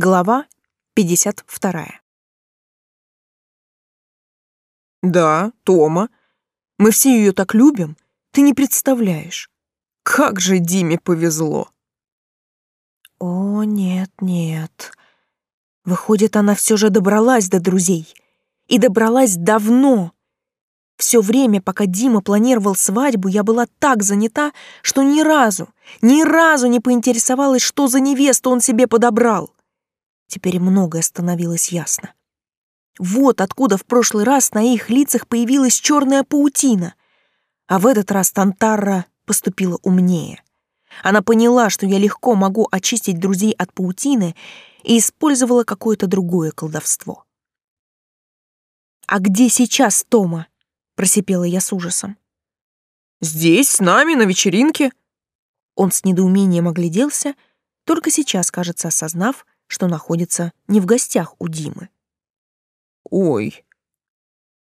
Глава 52. Да, Тома. Мы все ее так любим, ты не представляешь. Как же Диме повезло. О, нет, нет. Выходит, она все же добралась до друзей. И добралась давно. Все время, пока Дима планировал свадьбу, я была так занята, что ни разу, ни разу не поинтересовалась, что за невесту он себе подобрал. Теперь многое становилось ясно. Вот откуда в прошлый раз на их лицах появилась черная паутина. А в этот раз Тантарра поступила умнее. Она поняла, что я легко могу очистить друзей от паутины и использовала какое-то другое колдовство. «А где сейчас Тома?» просипела я с ужасом. Здесь, с нами, на вечеринке. Он с недоумением огляделся, только сейчас, кажется, осознав, что находится не в гостях у Димы. Ой.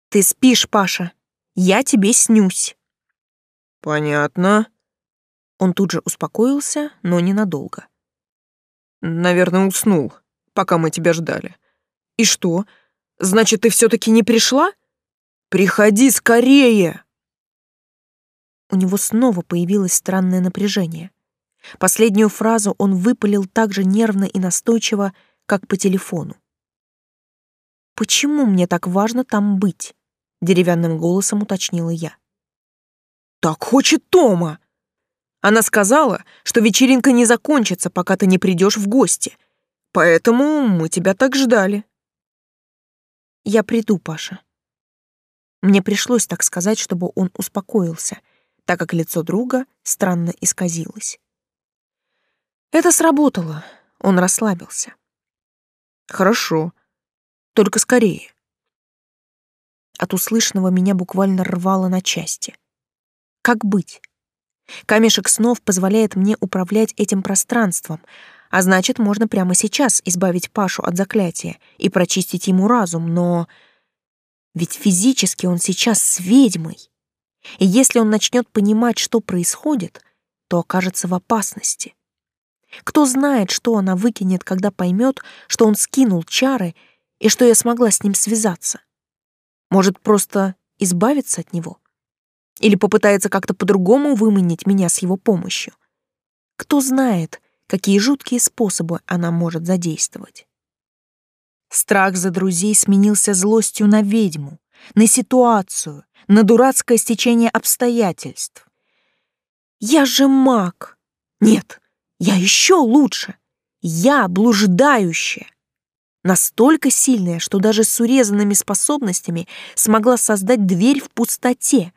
Ты спишь, Паша. Я тебе снюсь. Понятно. Он тут же успокоился, но ненадолго. Наверное, уснул, пока мы тебя ждали. И что? Значит, ты все таки не пришла? Приходи скорее!» У него снова появилось странное напряжение. Последнюю фразу он выпалил так же нервно и настойчиво, как по телефону. «Почему мне так важно там быть?» — деревянным голосом уточнила я. «Так хочет Тома!» Она сказала, что вечеринка не закончится, пока ты не придешь в гости. Поэтому мы тебя так ждали. Я приду, Паша. Мне пришлось так сказать, чтобы он успокоился, так как лицо друга странно исказилось. Это сработало. Он расслабился. Хорошо. Только скорее. От услышанного меня буквально рвало на части. Как быть? Камешек снов позволяет мне управлять этим пространством, а значит, можно прямо сейчас избавить Пашу от заклятия и прочистить ему разум, но ведь физически он сейчас с ведьмой. И если он начнет понимать, что происходит, то окажется в опасности. Кто знает, что она выкинет, когда поймет, что он скинул чары и что я смогла с ним связаться. Может, просто избавиться от него? Или попытается как-то по-другому выманить меня с его помощью? Кто знает, какие жуткие способы она может задействовать. Страх за друзей сменился злостью на ведьму, на ситуацию, на дурацкое стечение обстоятельств. Я же маг. Нет, я еще лучше. Я блуждающая. Настолько сильная, что даже с урезанными способностями смогла создать дверь в пустоте.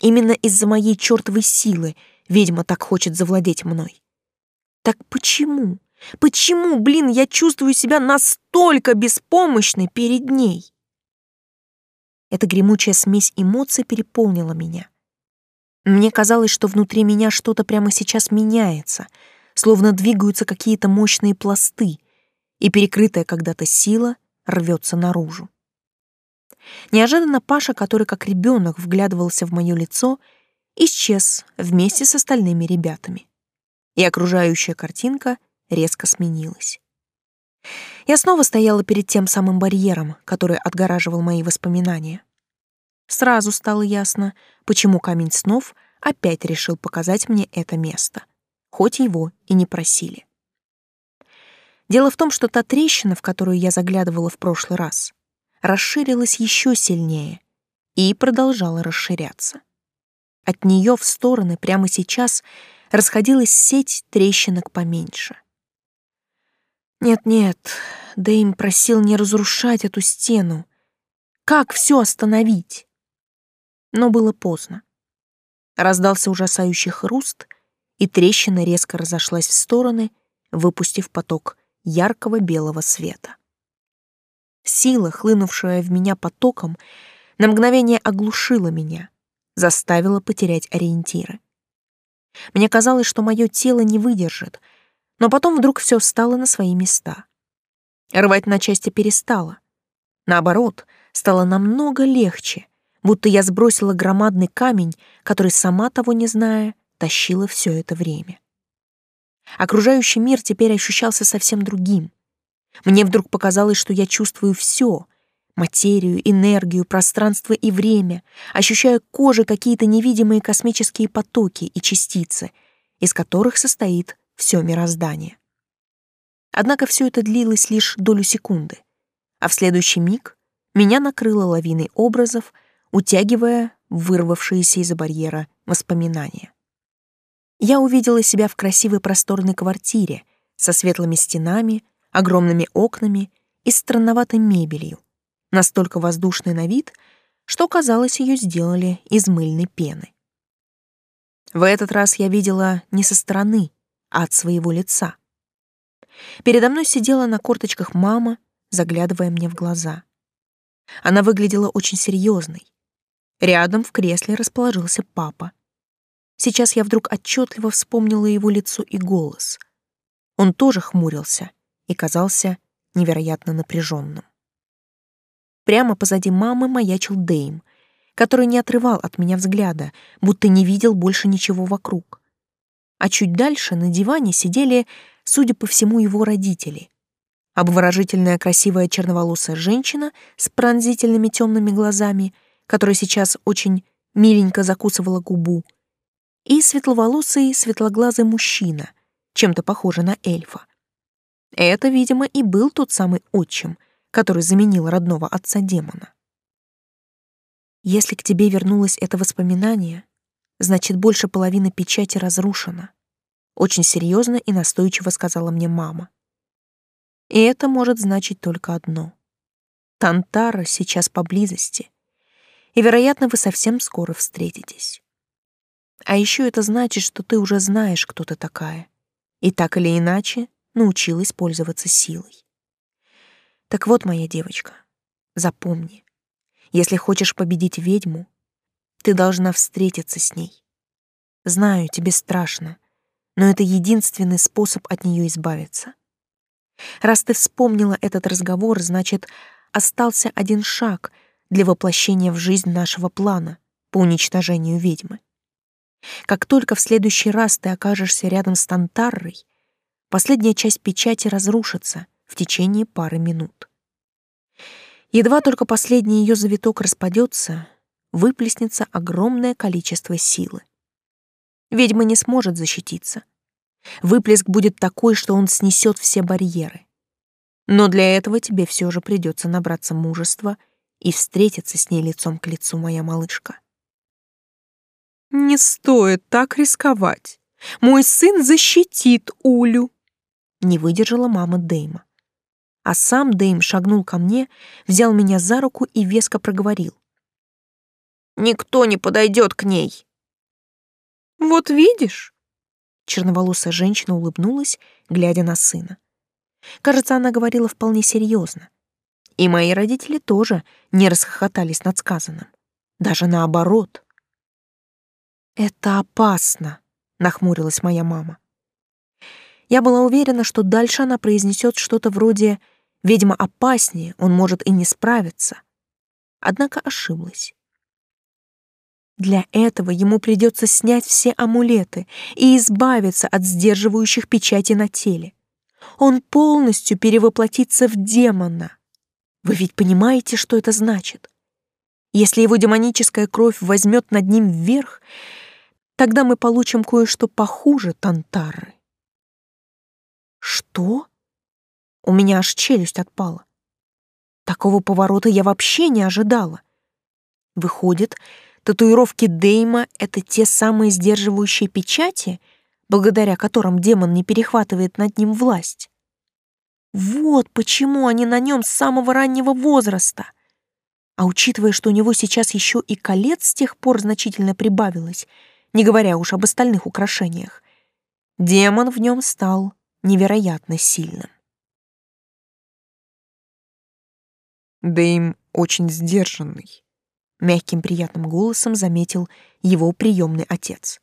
Именно из-за моей чертовой силы ведьма так хочет завладеть мной. Так почему? Почему, блин, я чувствую себя настолько беспомощной перед ней? Эта гремучая смесь эмоций переполнила меня. Мне казалось, что внутри меня что-то прямо сейчас меняется, словно двигаются какие-то мощные пласты, и перекрытая когда-то сила рвется наружу. Неожиданно Паша, который как ребенок вглядывался в мое лицо, исчез вместе с остальными ребятами. И окружающая картинка — резко сменилась. Я снова стояла перед тем самым барьером, который отгораживал мои воспоминания. Сразу стало ясно, почему камень снов опять решил показать мне это место, хоть его и не просили. Дело в том, что та трещина, в которую я заглядывала в прошлый раз, расширилась еще сильнее и продолжала расширяться. От нее в стороны прямо сейчас расходилась сеть трещинок поменьше — нет-нет, Дэйм просил не разрушать эту стену. Как все остановить? Но было поздно. Раздался ужасающий хруст, и трещина резко разошлась в стороны, выпустив поток яркого белого света. Сила, хлынувшая в меня потоком, на мгновение оглушила меня, заставила потерять ориентиры. Мне казалось, что мое тело не выдержит — но потом вдруг все встало на свои места. Рвать на части перестало. Наоборот, стало намного легче, будто я сбросила громадный камень, который, сама того не зная, тащила все это время. Окружающий мир теперь ощущался совсем другим, Мне вдруг показалось, что я чувствую все — материю, энергию, пространство и время, ощущаю кожей какие-то невидимые космические потоки и частицы, из которых состоит все мироздание. Однако все это длилось лишь долю секунды, а в следующий миг меня накрыло лавиной образов, утягивая вырвавшиеся из-за барьера воспоминания. Я увидела себя в красивой просторной квартире со светлыми стенами, огромными окнами и странноватой мебелью, настолько воздушной на вид, что, казалось, ее сделали из мыльной пены. В этот раз я видела не со стороны, а от своего лица. Передо мной сидела на корточках мама, заглядывая мне в глаза. Она выглядела очень серьезной. Рядом в кресле расположился папа. Сейчас я вдруг отчетливо вспомнила его лицо и голос. Он тоже хмурился и казался невероятно напряженным. Прямо позади мамы маячил Дейм, который не отрывал от меня взгляда, будто не видел больше ничего вокруг. А чуть дальше на диване сидели, судя по всему, его родители. Обворожительная красивая черноволосая женщина с пронзительными темными глазами, которая сейчас очень миленько закусывала губу, и светловолосый светлоглазый мужчина, чем-то похожий на эльфа. Это, видимо, и был тот самый отчим, который заменил родного отца демона. Если к тебе вернулось это воспоминание, значит, больше половины печати разрушена. Очень серьезно и настойчиво сказала мне мама. И это может значить только одно. Тантара сейчас поблизости, и, вероятно, вы совсем скоро встретитесь. А еще это значит, что ты уже знаешь, кто ты такая, и так или иначе научилась пользоваться силой. Так вот, моя девочка, запомни, если хочешь победить ведьму, ты должна встретиться с ней. Знаю, тебе страшно, но это единственный способ от нее избавиться. Раз ты вспомнила этот разговор, значит, остался один шаг для воплощения в жизнь нашего плана по уничтожению ведьмы. Как только в следующий раз ты окажешься рядом с Тантаррой, последняя часть печати разрушится в течение пары минут. Едва только последний ее завиток распадется, выплеснется огромное количество силы. Ведьма не сможет защититься. Выплеск будет такой, что он снесет все барьеры. Но для этого тебе все же придется набраться мужества и встретиться с ней лицом к лицу, моя малышка. «Не стоит так рисковать. Мой сын защитит Улю», не выдержала мама Дэйма. А сам Дэйм шагнул ко мне, взял меня за руку и веско проговорил. «Никто не подойдет к ней!» «Вот видишь?» Черноволосая женщина улыбнулась, глядя на сына. Кажется, она говорила вполне серьезно. И мои родители тоже не расхохотались над сказанным. Даже наоборот. «Это опасно», — нахмурилась моя мама. Я была уверена, что дальше она произнесет что-то вроде «Ведьма опаснее, он может и не справиться». Однако ошиблась. Для этого ему придется снять все амулеты и избавиться от сдерживающих печати на теле. Он полностью перевоплотится в демона. Вы ведь понимаете, что это значит? Если его демоническая кровь возьмет над ним вверх, тогда мы получим кое-что похуже Тантары. Что? У меня аж челюсть отпала. Такого поворота я вообще не ожидала. Выходит, татуировки Дейма — это те самые сдерживающие печати, благодаря которым демон не перехватывает над ним власть. Вот почему они на нем с самого раннего возраста. А учитывая, что у него сейчас еще и колец с тех пор значительно прибавилось, не говоря уж об остальных украшениях, демон в нем стал невероятно сильным. Дэйм очень сдержанный, мягким приятным голосом заметил его приемный отец.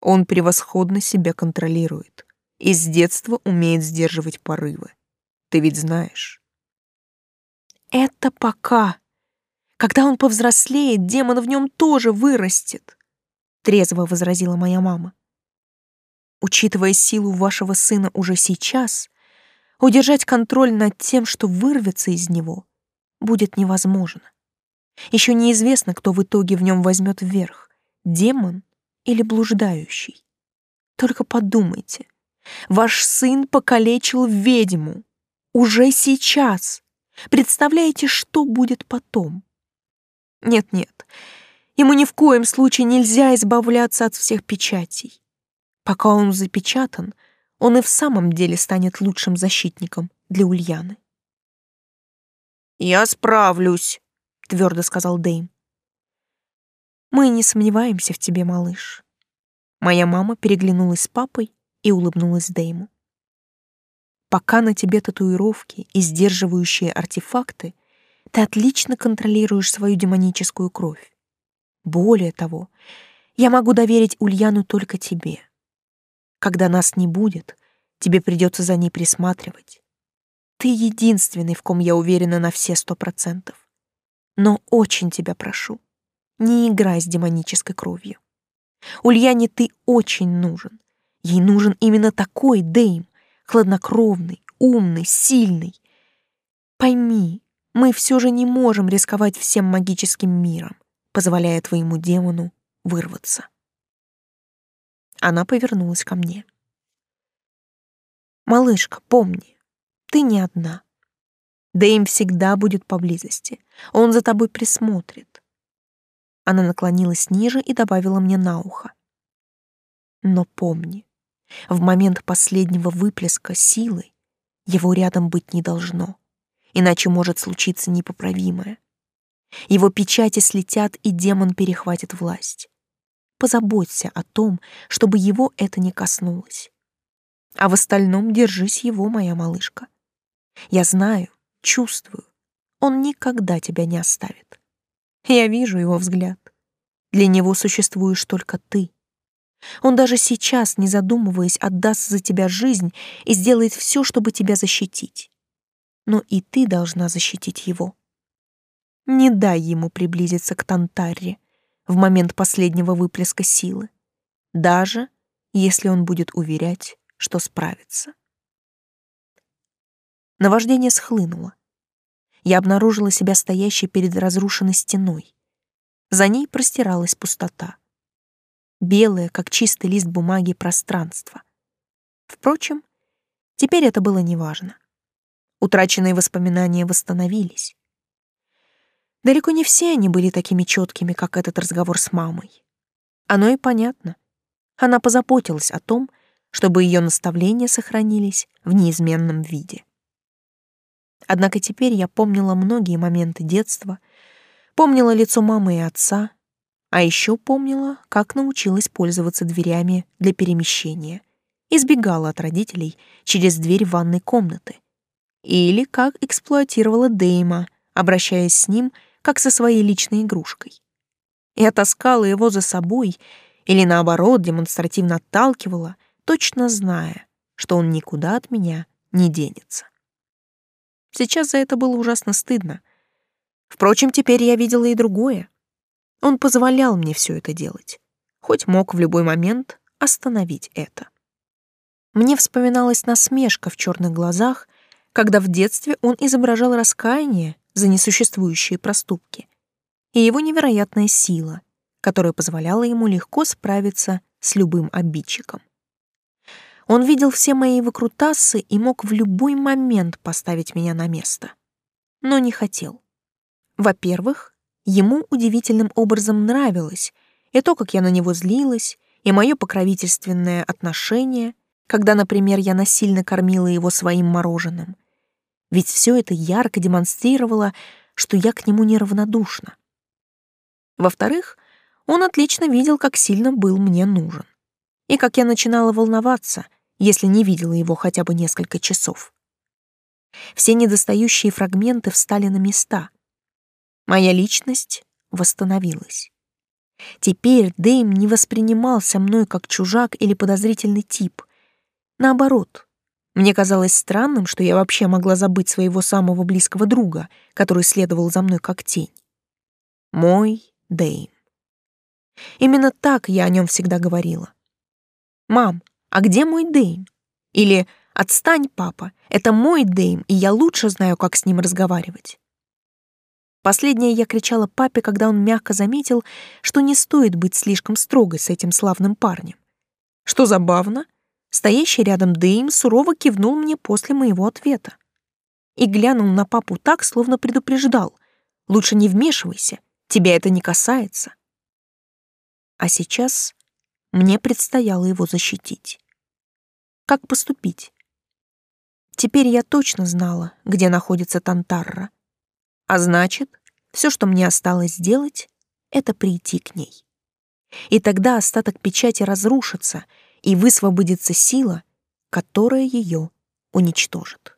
Он превосходно себя контролирует и с детства умеет сдерживать порывы. Ты ведь знаешь. Это пока. Когда он повзрослеет, демон в нем тоже вырастет, трезво возразила моя мама. Учитывая силу вашего сына уже сейчас, удержать контроль над тем, что вырвется из него, будет невозможно. Еще неизвестно, кто в итоге в нем возьмет вверх — демон или блуждающий. Только подумайте, ваш сын покалечил ведьму. Уже сейчас. Представляете, что будет потом? Нет-нет, ему ни в коем случае нельзя избавляться от всех печатей. Пока он запечатан, он и в самом деле станет лучшим защитником для Ульяны. «Я справлюсь», — твердо сказал Дэйм. «Мы не сомневаемся в тебе, малыш». Моя мама переглянулась с папой и улыбнулась Дэйму. «Пока на тебе татуировки и сдерживающие артефакты, ты отлично контролируешь свою демоническую кровь. Более того, я могу доверить Ульяну только тебе. Когда нас не будет, тебе придется за ней присматривать. Ты единственный, в ком я уверена на все сто процентов. Но очень тебя прошу, не играй с демонической кровью. Ульяне ты очень нужен. Ей нужен именно такой Дэйм, хладнокровный, умный, сильный. Пойми, мы все же не можем рисковать всем магическим миром, позволяя твоему демону вырваться. Она повернулась ко мне. «Малышка, помни, ты не одна. Дэйм всегда будет поблизости. Он за тобой присмотрит. Она наклонилась ниже и добавила мне на ухо. Но помни, в момент последнего выплеска силы его рядом быть не должно, иначе может случиться непоправимое. Его печати слетят, и демон перехватит власть. Позаботься о том, чтобы его это не коснулось. А в остальном держись его, моя малышка. Я знаю, чувствую, он никогда тебя не оставит. Я вижу его взгляд. Для него существуешь только ты. Он даже сейчас, не задумываясь, отдаст за тебя жизнь и сделает все, чтобы тебя защитить. Но и ты должна защитить его. Не дай ему приблизиться к Тантарре в момент последнего выплеска силы, даже если он будет уверять, что справится. Наваждение схлынуло я обнаружила себя стоящей перед разрушенной стеной. За ней простиралась пустота. Белое, как чистый лист бумаги, пространство. Впрочем, теперь это было неважно. Утраченные воспоминания восстановились. Далеко не все они были такими четкими, как этот разговор с мамой. Оно и понятно. Она позаботилась о том, чтобы ее наставления сохранились в неизменном виде. Однако теперь я помнила многие моменты детства, помнила лицо мамы и отца, а еще помнила, как научилась пользоваться дверями для перемещения, избегала от родителей через дверь ванной комнаты, или как эксплуатировала Дейма, обращаясь с ним как со своей личной игрушкой. Я таскала его за собой или, наоборот, демонстративно отталкивала, точно зная, что он никуда от меня не денется. Сейчас за это было ужасно стыдно. Впрочем, теперь я видела и другое. Он позволял мне все это делать, хоть мог в любой момент остановить это. Мне вспоминалась насмешка в черных глазах, когда в детстве он изображал раскаяние за несуществующие проступки, и его невероятная сила, которая позволяла ему легко справиться с любым обидчиком. Он видел все мои выкрутасы и мог в любой момент поставить меня на место. Но не хотел. Во-первых, ему удивительным образом нравилось и то, как я на него злилась, и мое покровительственное отношение, когда, например, я насильно кормила его своим мороженым. Ведь все это ярко демонстрировало, что я к нему неравнодушна. Во-вторых, он отлично видел, как сильно был мне нужен. И как я начинала волноваться, если не видела его хотя бы несколько часов. Все недостающие фрагменты встали на места. Моя личность восстановилась. Теперь Дэйм не воспринимался мной как чужак или подозрительный тип. Наоборот, мне казалось странным, что я вообще могла забыть своего самого близкого друга, который следовал за мной как тень. Мой Дэйм. Именно так я о нем всегда говорила. «Мам, а где мой Дэйм? Или Отстань, папа, это мой Дэйм, и я лучше знаю, как с ним разговаривать. Последнее я кричала папе, когда он мягко заметил, что не стоит быть слишком строгой с этим славным парнем. Что забавно, стоящий рядом Дэйм сурово кивнул мне после моего ответа и глянул на папу так, словно предупреждал. «Лучше не вмешивайся, тебя это не касается». А сейчас мне предстояло его защитить. Как поступить? Теперь я точно знала, где находится Тантарра. А значит, все, что мне осталось сделать, это прийти к ней. И тогда остаток печати разрушится, и высвободится сила, которая ее уничтожит.